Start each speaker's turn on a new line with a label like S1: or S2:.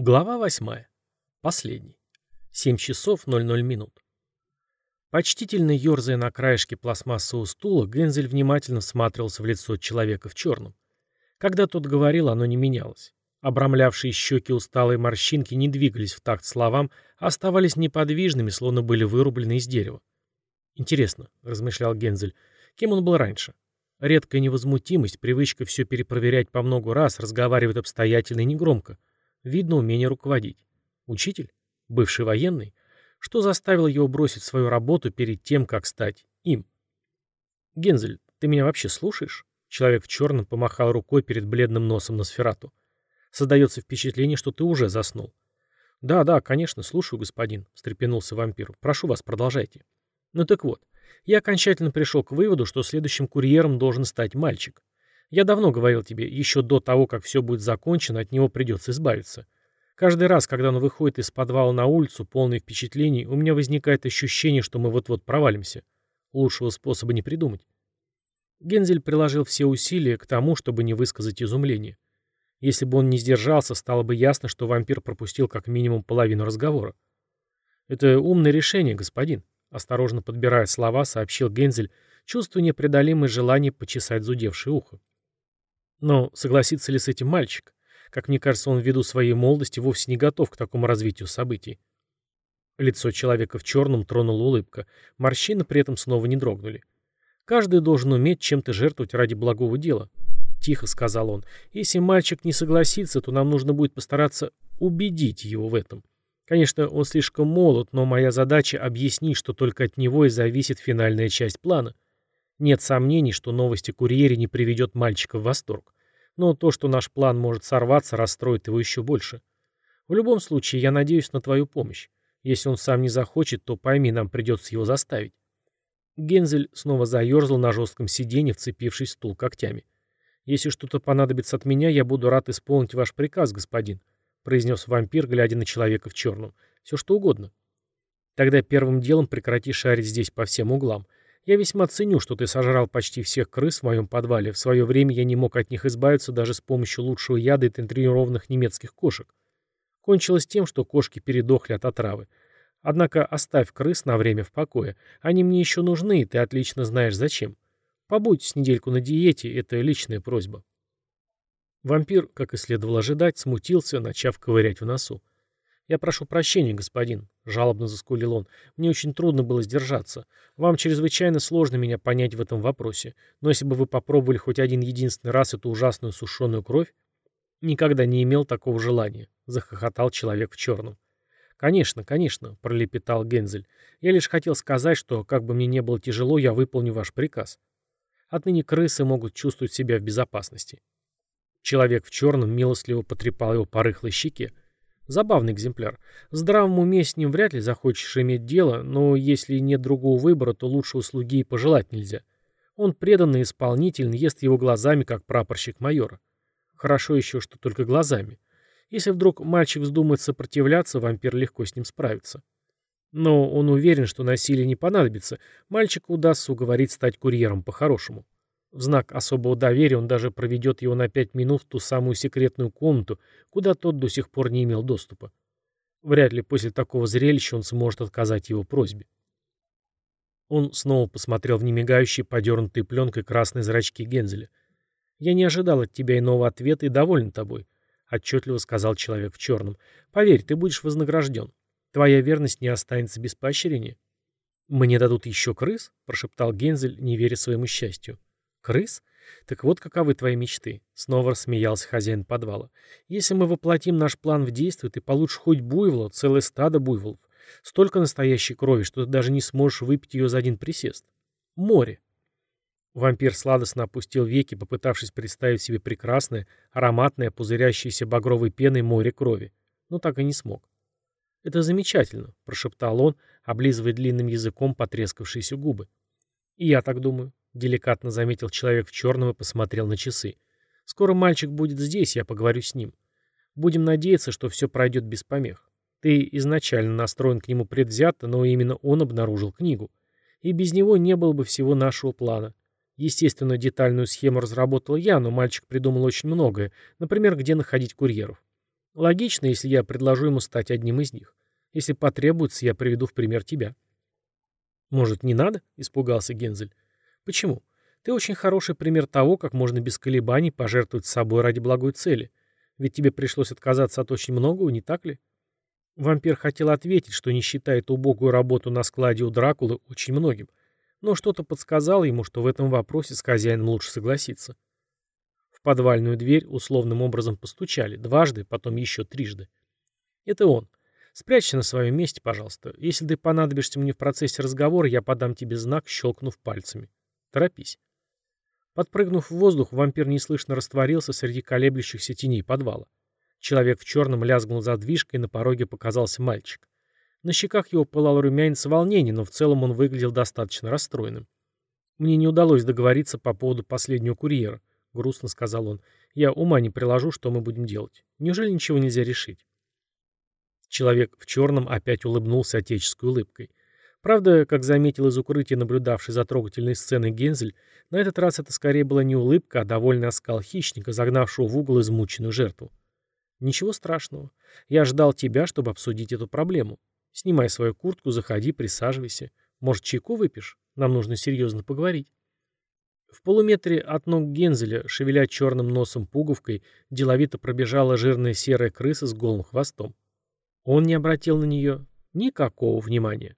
S1: Глава 8. Последний. 7 часов 00 минут. Почтительно ерзая на краешке пластмассового стула, Гензель внимательно всматривался в лицо человека в черном. Когда тот говорил, оно не менялось. Обрамлявшие щеки усталые морщинки не двигались в такт словам, а оставались неподвижными, словно были вырублены из дерева. «Интересно», — размышлял Гензель, — «кем он был раньше?» Редкая невозмутимость, привычка все перепроверять по много раз, разговаривает обстоятельно и негромко — Видно умение руководить. Учитель? Бывший военный? Что заставило его бросить свою работу перед тем, как стать им? Гензель, ты меня вообще слушаешь? Человек в черном помахал рукой перед бледным носом на сферату. Создается впечатление, что ты уже заснул. Да, да, конечно, слушаю, господин, встрепенулся вампир. Прошу вас, продолжайте. Ну так вот, я окончательно пришел к выводу, что следующим курьером должен стать мальчик. Я давно говорил тебе, еще до того, как все будет закончено, от него придется избавиться. Каждый раз, когда он выходит из подвала на улицу, полный впечатлений, у меня возникает ощущение, что мы вот-вот провалимся. Лучшего способа не придумать. Гензель приложил все усилия к тому, чтобы не высказать изумление. Если бы он не сдержался, стало бы ясно, что вампир пропустил как минимум половину разговора. «Это умное решение, господин», — осторожно подбирая слова, сообщил Гензель, чувствуя непреодолимое желание почесать зудевшее ухо. Но согласится ли с этим мальчик? Как мне кажется, он ввиду своей молодости вовсе не готов к такому развитию событий. Лицо человека в черном тронула улыбка. Морщины при этом снова не дрогнули. «Каждый должен уметь чем-то жертвовать ради благого дела», — тихо сказал он. «Если мальчик не согласится, то нам нужно будет постараться убедить его в этом. Конечно, он слишком молод, но моя задача — объяснить, что только от него и зависит финальная часть плана. Нет сомнений, что новости курьере не приведет мальчика в восторг. Но то, что наш план может сорваться, расстроит его еще больше. В любом случае, я надеюсь на твою помощь. Если он сам не захочет, то пойми, нам придется его заставить. Гензель снова заерзал на жестком сиденье, вцепившись в стул когтями. «Если что-то понадобится от меня, я буду рад исполнить ваш приказ, господин», произнес вампир, глядя на человека в черном. «Все что угодно». «Тогда первым делом прекрати шарить здесь по всем углам. Я весьма ценю, что ты сожрал почти всех крыс в моем подвале. В свое время я не мог от них избавиться даже с помощью лучшего яда и тренированных немецких кошек. Кончилось тем, что кошки передохли от отравы. Однако оставь крыс на время в покое. Они мне еще нужны, и ты отлично знаешь зачем. Побудь с недельку на диете, это личная просьба. Вампир, как и следовало ожидать, смутился, начав ковырять в носу. «Я прошу прощения, господин», — жалобно заскулил он. «Мне очень трудно было сдержаться. Вам чрезвычайно сложно меня понять в этом вопросе. Но если бы вы попробовали хоть один единственный раз эту ужасную сушеную кровь...» «Никогда не имел такого желания», — захохотал человек в черном. «Конечно, конечно», — пролепетал Гензель. «Я лишь хотел сказать, что, как бы мне не было тяжело, я выполню ваш приказ. Отныне крысы могут чувствовать себя в безопасности». Человек в черном милостливо потрепал его по рыхлой щеке. Забавный экземпляр. В здравом уме с ним вряд ли захочешь иметь дело, но если нет другого выбора, то лучше услуги и пожелать нельзя. Он преданный, исполнительный, ест его глазами, как прапорщик майора. Хорошо еще, что только глазами. Если вдруг мальчик вздумает сопротивляться, вампир легко с ним справится. Но он уверен, что насилие не понадобится. Мальчику удастся уговорить стать курьером по-хорошему. В знак особого доверия он даже проведет его на пять минут в ту самую секретную комнату, куда тот до сих пор не имел доступа. Вряд ли после такого зрелища он сможет отказать его просьбе. Он снова посмотрел в немигающие, подернутые пленкой красные зрачки Гензеля. «Я не ожидал от тебя иного ответа и доволен тобой», — отчетливо сказал человек в черном. «Поверь, ты будешь вознагражден. Твоя верность не останется без поощрения». «Мне дадут еще крыс?» — прошептал Гензель, не веря своему счастью. Крыс? Так вот каковы твои мечты. Снова рассмеялся хозяин подвала. Если мы воплотим наш план в действие, ты получишь хоть буйвола, целое стадо буйволов. Столько настоящей крови, что ты даже не сможешь выпить ее за один присест. Море. Вампир сладостно опустил веки, попытавшись представить себе прекрасное, ароматное, пузырящееся багровой пеной море крови. Но так и не смог. «Это замечательно», — прошептал он, облизывая длинным языком потрескавшиеся губы. «И я так думаю. Деликатно заметил человек в черном и посмотрел на часы. «Скоро мальчик будет здесь, я поговорю с ним. Будем надеяться, что все пройдет без помех. Ты изначально настроен к нему предвзято, но именно он обнаружил книгу. И без него не было бы всего нашего плана. Естественно, детальную схему разработал я, но мальчик придумал очень многое. Например, где находить курьеров. Логично, если я предложу ему стать одним из них. Если потребуется, я приведу в пример тебя. Может, не надо? Испугался Гензель. Почему? Ты очень хороший пример того, как можно без колебаний пожертвовать собой ради благой цели. Ведь тебе пришлось отказаться от очень многого, не так ли? Вампир хотел ответить, что не считает убогую работу на складе у Дракулы очень многим, но что-то подсказало ему, что в этом вопросе с хозяином лучше согласиться. В подвальную дверь условным образом постучали, дважды, потом еще трижды. Это он. Спрячься на своем месте, пожалуйста. Если ты понадобишься мне в процессе разговора, я подам тебе знак, щелкнув пальцами. Торопись. Подпрыгнув в воздух, вампир неслышно растворился среди колеблющихся теней подвала. Человек в черном лязгнул задвижкой, и на пороге показался мальчик. На щеках его пылал румянец волнения, но в целом он выглядел достаточно расстроенным. «Мне не удалось договориться по поводу последнего курьера», — грустно сказал он. «Я ума не приложу, что мы будем делать. Неужели ничего нельзя решить?» Человек в черном опять улыбнулся отеческой улыбкой. Правда, как заметил из укрытия наблюдавший за трогательной сценой Гензель, на этот раз это скорее была не улыбка, а довольный оскал хищника, загнавшего в угол измученную жертву. «Ничего страшного. Я ждал тебя, чтобы обсудить эту проблему. Снимай свою куртку, заходи, присаживайся. Может, чайку выпьешь? Нам нужно серьезно поговорить». В полуметре от ног Гензеля, шевеля черным носом пуговкой, деловито пробежала жирная серая крыса с голым хвостом. Он не обратил на нее никакого внимания.